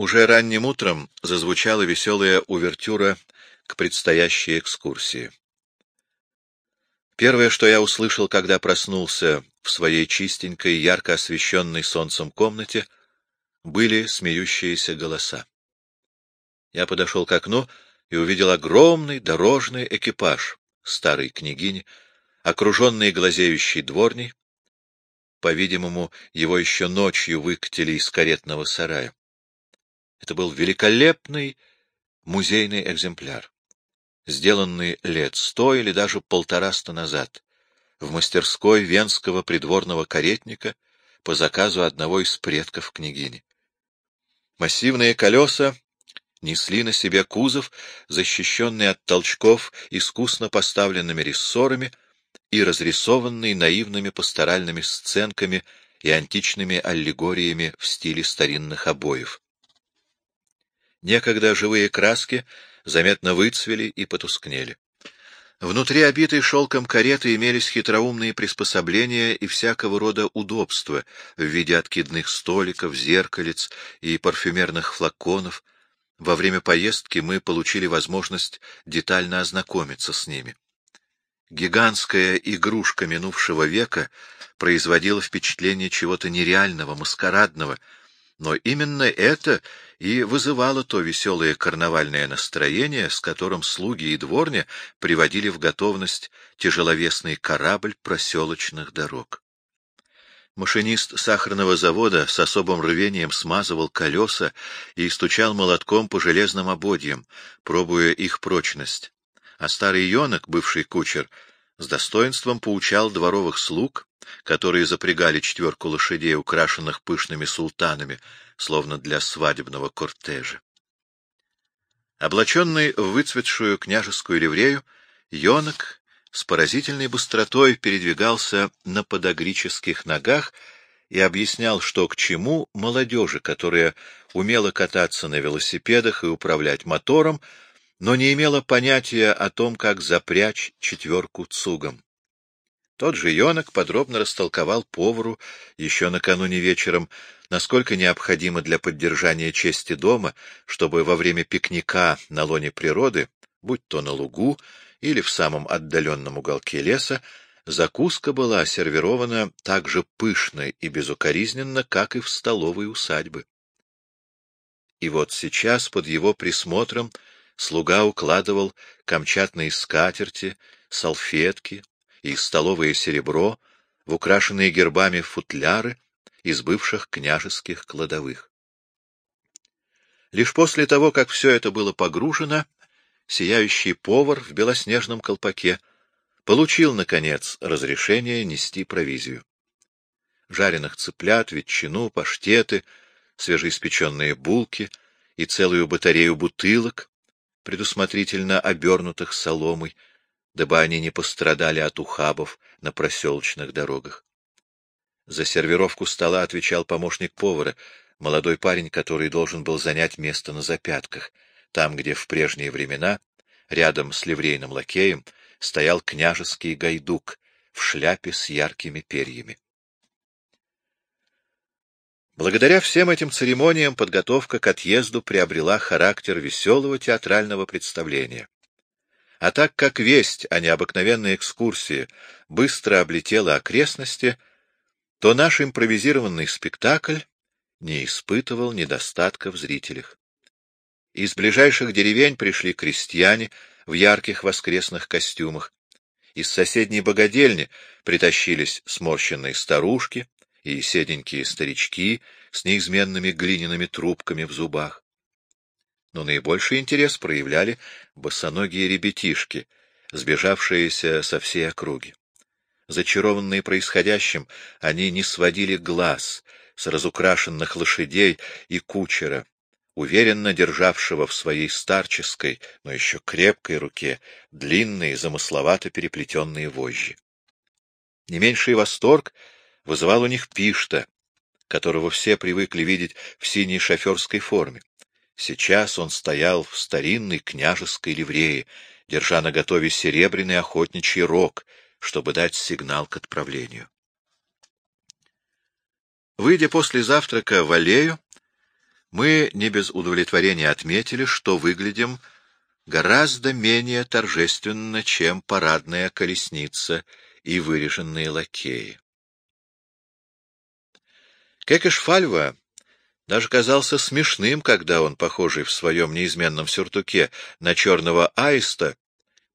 Уже ранним утром зазвучала веселая увертюра к предстоящей экскурсии. Первое, что я услышал, когда проснулся в своей чистенькой, ярко освещенной солнцем комнате, были смеющиеся голоса. Я подошел к окну и увидел огромный дорожный экипаж старой княгини, окруженный глазеющей дворней. По-видимому, его еще ночью выкатили из каретного сарая. Это был великолепный музейный экземпляр, сделанный лет сто или даже полтораста назад в мастерской венского придворного каретника по заказу одного из предков княгини. Массивные колеса несли на себе кузов, защищенный от толчков искусно поставленными рессорами и разрисованный наивными пасторальными сценками и античными аллегориями в стиле старинных обоев. Некогда живые краски заметно выцвели и потускнели. Внутри обитой шелком кареты имелись хитроумные приспособления и всякого рода удобства в виде откидных столиков, зеркалец и парфюмерных флаконов. Во время поездки мы получили возможность детально ознакомиться с ними. Гигантская игрушка минувшего века производила впечатление чего-то нереального, маскарадного — но именно это и вызывало то веселое карнавальное настроение, с которым слуги и дворня приводили в готовность тяжеловесный корабль проселочных дорог. Машинист сахарного завода с особым рвением смазывал колеса и стучал молотком по железным ободьям, пробуя их прочность. А старый Йонок, бывший кучер, с достоинством поучал дворовых слуг, которые запрягали четверку лошадей, украшенных пышными султанами, словно для свадебного кортежа. Облаченный в выцветшую княжескую ливрею, Йонок с поразительной быстротой передвигался на подогрических ногах и объяснял, что к чему молодежи, которая умела кататься на велосипедах и управлять мотором, но не имела понятия о том, как запрячь четверку цугом. Тот же Йонок подробно растолковал повару еще накануне вечером, насколько необходимо для поддержания чести дома, чтобы во время пикника на лоне природы, будь то на лугу или в самом отдаленном уголке леса, закуска была сервирована так же пышно и безукоризненно, как и в столовой усадьбы. И вот сейчас под его присмотром слуга укладывал камчатные скатерти, салфетки, и столовое серебро в украшенные гербами футляры из бывших княжеских кладовых. Лишь после того, как все это было погружено, сияющий повар в белоснежном колпаке получил, наконец, разрешение нести провизию. Жареных цыплят, ветчину, паштеты, свежеиспеченные булки и целую батарею бутылок, предусмотрительно обернутых соломой, дабы они не пострадали от ухабов на проселочных дорогах. За сервировку стола отвечал помощник повара, молодой парень, который должен был занять место на запятках, там, где в прежние времена, рядом с ливрейным лакеем, стоял княжеский гайдук в шляпе с яркими перьями. Благодаря всем этим церемониям подготовка к отъезду приобрела характер веселого театрального представления. А так как весть о необыкновенной экскурсии быстро облетела окрестности, то наш импровизированный спектакль не испытывал недостатка в зрителях. Из ближайших деревень пришли крестьяне в ярких воскресных костюмах. Из соседней богадельни притащились сморщенные старушки и седенькие старички с неизменными глиняными трубками в зубах но наибольший интерес проявляли босоногие ребятишки, сбежавшиеся со всей округи. Зачарованные происходящим, они не сводили глаз с разукрашенных лошадей и кучера, уверенно державшего в своей старческой, но еще крепкой руке длинные, замысловато переплетенные вожжи. Не меньший восторг вызывал у них Пишта, которого все привыкли видеть в синей шоферской форме. Сейчас он стоял в старинной княжеской ливрее, держа на готове серебряный охотничий рог, чтобы дать сигнал к отправлению. Выйдя после завтрака в аллею, мы не без удовлетворения отметили, что выглядим гораздо менее торжественно, чем парадная колесница и выреженные лакеи. Кекешфальва даже казался смешным, когда он, похожий в своем неизменном сюртуке на черного аиста,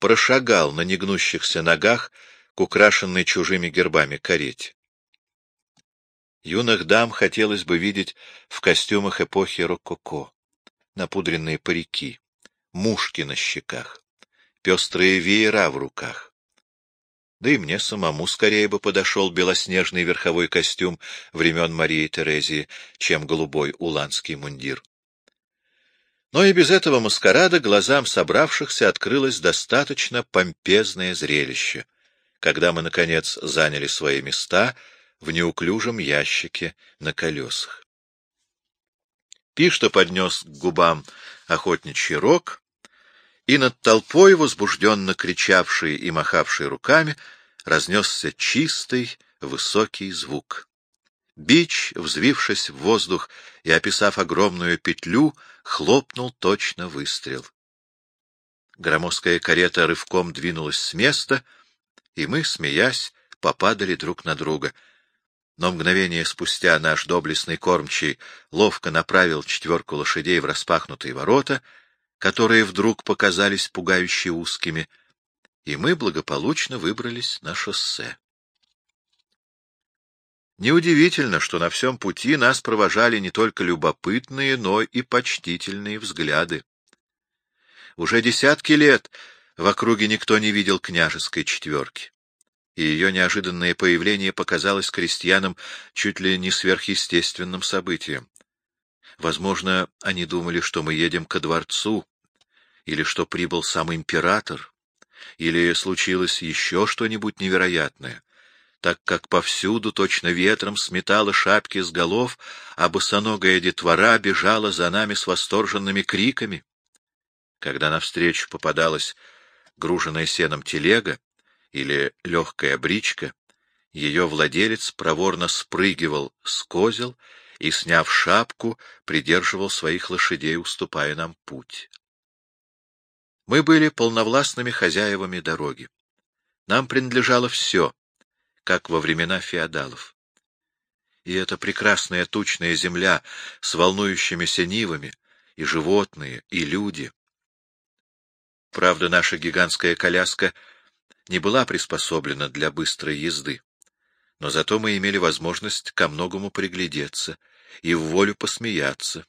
прошагал на негнущихся ногах к украшенной чужими гербами карете. Юных дам хотелось бы видеть в костюмах эпохи рококо, напудренные парики, мушки на щеках, пестрые веера в руках. Да и мне самому скорее бы подошел белоснежный верховой костюм времен Марии Терезии, чем голубой уланский мундир. Но и без этого маскарада глазам собравшихся открылось достаточно помпезное зрелище, когда мы, наконец, заняли свои места в неуклюжем ящике на колесах. Пишта поднес к губам охотничий рог, и над толпой, возбужденно кричавшей и махавшей руками, разнесся чистый, высокий звук. Бич, взвившись в воздух и описав огромную петлю, хлопнул точно выстрел. Громоздкая карета рывком двинулась с места, и мы, смеясь, попадали друг на друга — но мгновение спустя наш доблестный кормчий ловко направил четверку лошадей в распахнутые ворота, которые вдруг показались пугающе узкими, и мы благополучно выбрались на шоссе. Неудивительно, что на всем пути нас провожали не только любопытные, но и почтительные взгляды. Уже десятки лет в округе никто не видел княжеской четверки и ее неожиданное появление показалось крестьянам чуть ли не сверхъестественным событием. Возможно, они думали, что мы едем ко дворцу, или что прибыл сам император, или случилось еще что-нибудь невероятное, так как повсюду точно ветром сметало шапки с голов, а босоногая детвора бежала за нами с восторженными криками. Когда навстречу попадалась груженная сеном телега, или легкая бричка, ее владелец проворно спрыгивал с козел и, сняв шапку, придерживал своих лошадей, уступая нам путь. Мы были полновластными хозяевами дороги. Нам принадлежало все, как во времена феодалов. И эта прекрасная тучная земля с волнующимися нивами, и животные, и люди. Правда, наша гигантская коляска — не была приспособлена для быстрой езды. Но зато мы имели возможность ко многому приглядеться и в волю посмеяться,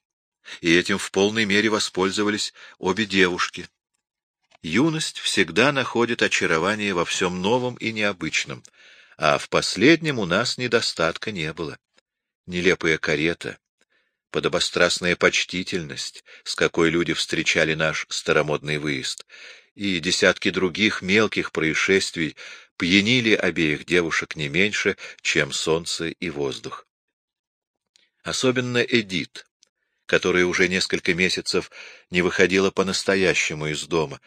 и этим в полной мере воспользовались обе девушки. Юность всегда находит очарование во всем новом и необычном, а в последнем у нас недостатка не было. Нелепая карета, подобострастная почтительность, с какой люди встречали наш старомодный выезд, и десятки других мелких происшествий пьянили обеих девушек не меньше, чем солнце и воздух. Особенно Эдит, которая уже несколько месяцев не выходила по-настоящему из дома,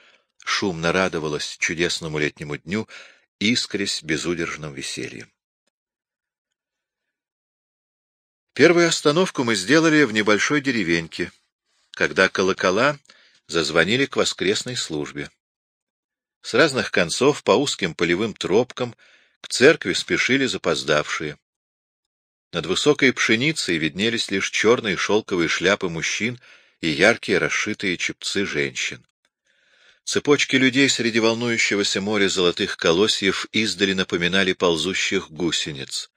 шумно радовалась чудесному летнему дню, искрясь безудержным весельем. Первую остановку мы сделали в небольшой деревеньке, когда колокола зазвонили к воскресной службе. С разных концов по узким полевым тропкам к церкви спешили запоздавшие. Над высокой пшеницей виднелись лишь черные шелковые шляпы мужчин и яркие расшитые чепцы женщин. Цепочки людей среди волнующегося моря золотых колосьев издали напоминали ползущих гусениц.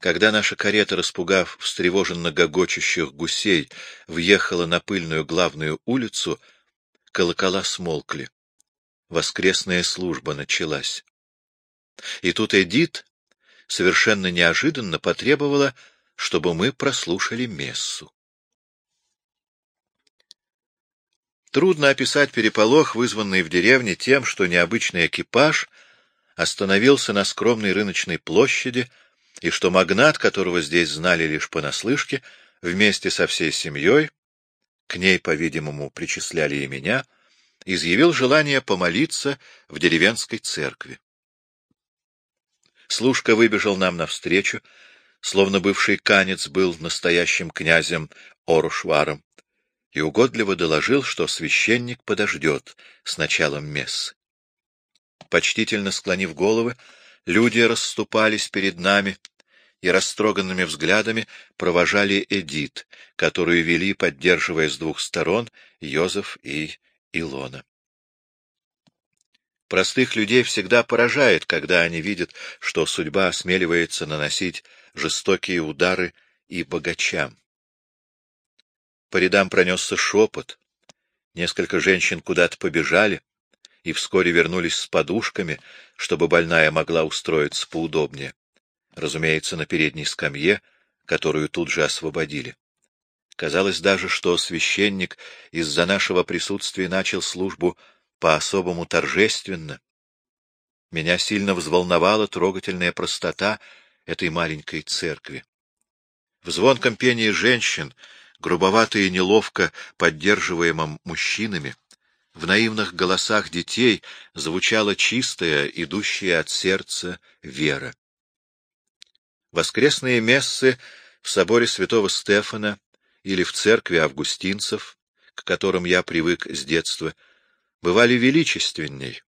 Когда наша карета, распугав встревоженно гогочущих гусей, въехала на пыльную главную улицу, колокола смолкли. Воскресная служба началась. И тут Эдит совершенно неожиданно потребовала, чтобы мы прослушали мессу. Трудно описать переполох, вызванный в деревне тем, что необычный экипаж остановился на скромной рыночной площади, и что магнат, которого здесь знали лишь понаслышке, вместе со всей семьей к ней, по-видимому, причисляли и меня, изъявил желание помолиться в деревенской церкви. Служка выбежал нам навстречу, словно бывший канец был настоящим князем Орушваром, и угодливо доложил, что священник подождет с началом мессы. Почтительно склонив головы, люди расступались перед нами и растроганными взглядами провожали Эдит, которую вели, поддерживая с двух сторон, Йозеф и Илона. Простых людей всегда поражает, когда они видят, что судьба осмеливается наносить жестокие удары и богачам. По рядам пронесся шепот. Несколько женщин куда-то побежали и вскоре вернулись с подушками, чтобы больная могла устроиться поудобнее. Разумеется, на передней скамье, которую тут же освободили. Казалось даже, что священник из-за нашего присутствия начал службу по-особому торжественно. Меня сильно взволновала трогательная простота этой маленькой церкви. В звонком пении женщин, грубовато и неловко поддерживаемым мужчинами, в наивных голосах детей звучала чистая, идущая от сердца вера. Воскресные мессы в соборе святого Стефана или в церкви августинцев, к которым я привык с детства, — бывали величественней,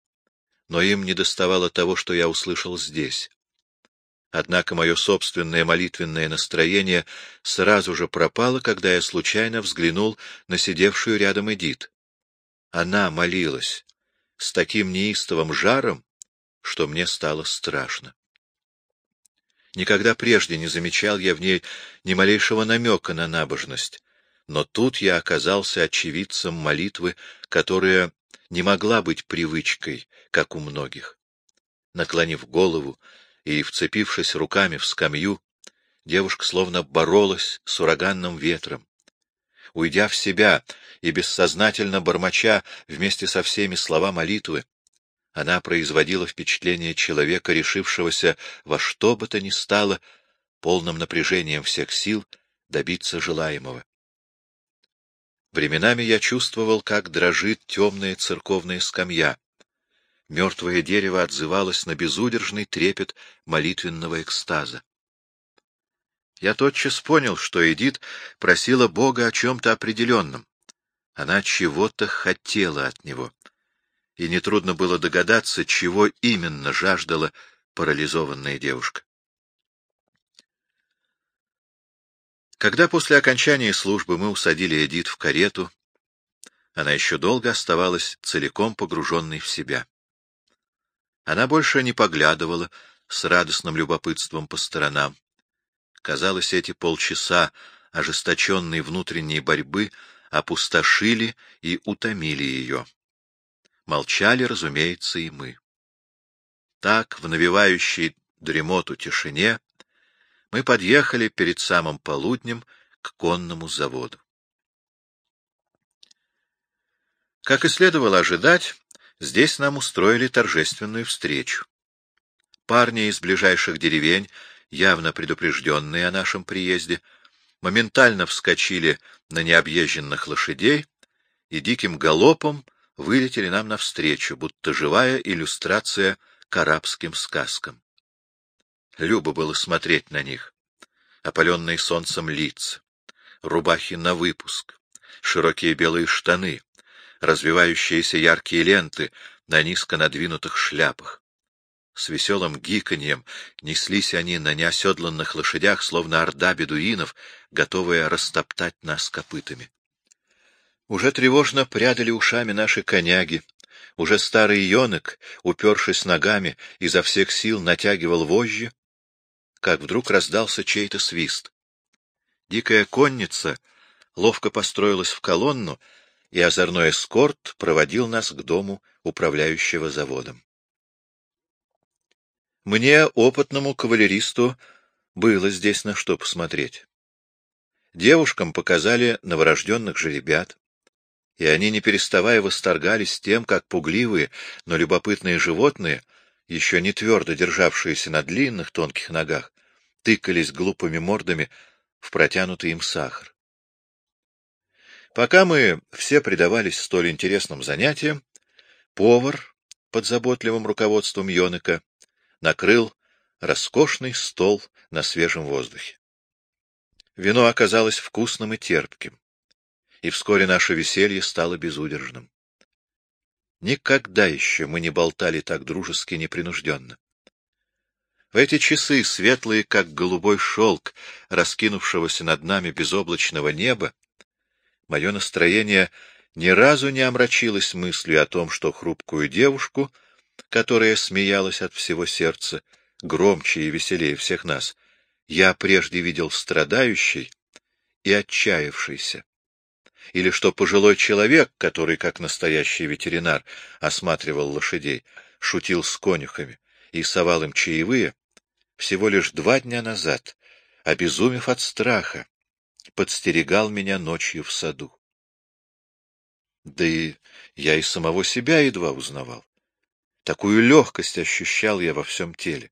но им не доставало того, что я услышал здесь. Однако мое собственное молитвенное настроение сразу же пропало, когда я случайно взглянул на сидевшую рядом Эдит. Она молилась с таким неистовым жаром, что мне стало страшно. Никогда прежде не замечал я в ней ни малейшего намека на набожность, но тут я оказался очевидцем молитвы, которая не могла быть привычкой, как у многих. Наклонив голову и вцепившись руками в скамью, девушка словно боролась с ураганным ветром. Уйдя в себя и бессознательно бормоча вместе со всеми слова молитвы, она производила впечатление человека, решившегося во что бы то ни стало, полным напряжением всех сил, добиться желаемого. Временами я чувствовал, как дрожит темная церковная скамья. Мертвое дерево отзывалось на безудержный трепет молитвенного экстаза. Я тотчас понял, что Эдит просила Бога о чем-то определенном. Она чего-то хотела от него. И нетрудно было догадаться, чего именно жаждала парализованная девушка. Когда после окончания службы мы усадили Эдит в карету, она еще долго оставалась целиком погруженной в себя. Она больше не поглядывала с радостным любопытством по сторонам. Казалось, эти полчаса ожесточенной внутренней борьбы опустошили и утомили ее. Молчали, разумеется, и мы. Так, в навевающей дремоту тишине, мы подъехали перед самым полуднем к конному заводу. Как и следовало ожидать, здесь нам устроили торжественную встречу. Парни из ближайших деревень, явно предупрежденные о нашем приезде, моментально вскочили на необъезженных лошадей и диким галопом вылетели нам навстречу, будто живая иллюстрация к арабским сказкам. Любо было смотреть на них. Опаленные солнцем лица, рубахи на выпуск, широкие белые штаны, развивающиеся яркие ленты на низко надвинутых шляпах. С веселым гиканьем неслись они на неоседланных лошадях, словно орда бедуинов, готовая растоптать нас копытами. Уже тревожно прядали ушами наши коняги, уже старый енок, упершись ногами, изо всех сил натягивал вожжи, как вдруг раздался чей-то свист. Дикая конница ловко построилась в колонну, и озорной эскорт проводил нас к дому управляющего заводом. Мне, опытному кавалеристу, было здесь на что посмотреть. Девушкам показали новорожденных же ребят, и они, не переставая, восторгались тем, как пугливые, но любопытные животные — еще не твердо державшиеся на длинных тонких ногах, тыкались глупыми мордами в протянутый им сахар. Пока мы все предавались столь интересным занятиям, повар под заботливым руководством Йоныка накрыл роскошный стол на свежем воздухе. Вино оказалось вкусным и терпким, и вскоре наше веселье стало безудержным. Никогда еще мы не болтали так дружески непринужденно. В эти часы, светлые, как голубой шелк, раскинувшегося над нами безоблачного неба, мое настроение ни разу не омрачилось мыслью о том, что хрупкую девушку, которая смеялась от всего сердца, громче и веселее всех нас, я прежде видел страдающей и отчаявшейся. Или что пожилой человек, который, как настоящий ветеринар, осматривал лошадей, шутил с конюхами и совал им чаевые, всего лишь два дня назад, обезумев от страха, подстерегал меня ночью в саду. Да и я и самого себя едва узнавал. Такую легкость ощущал я во всем теле.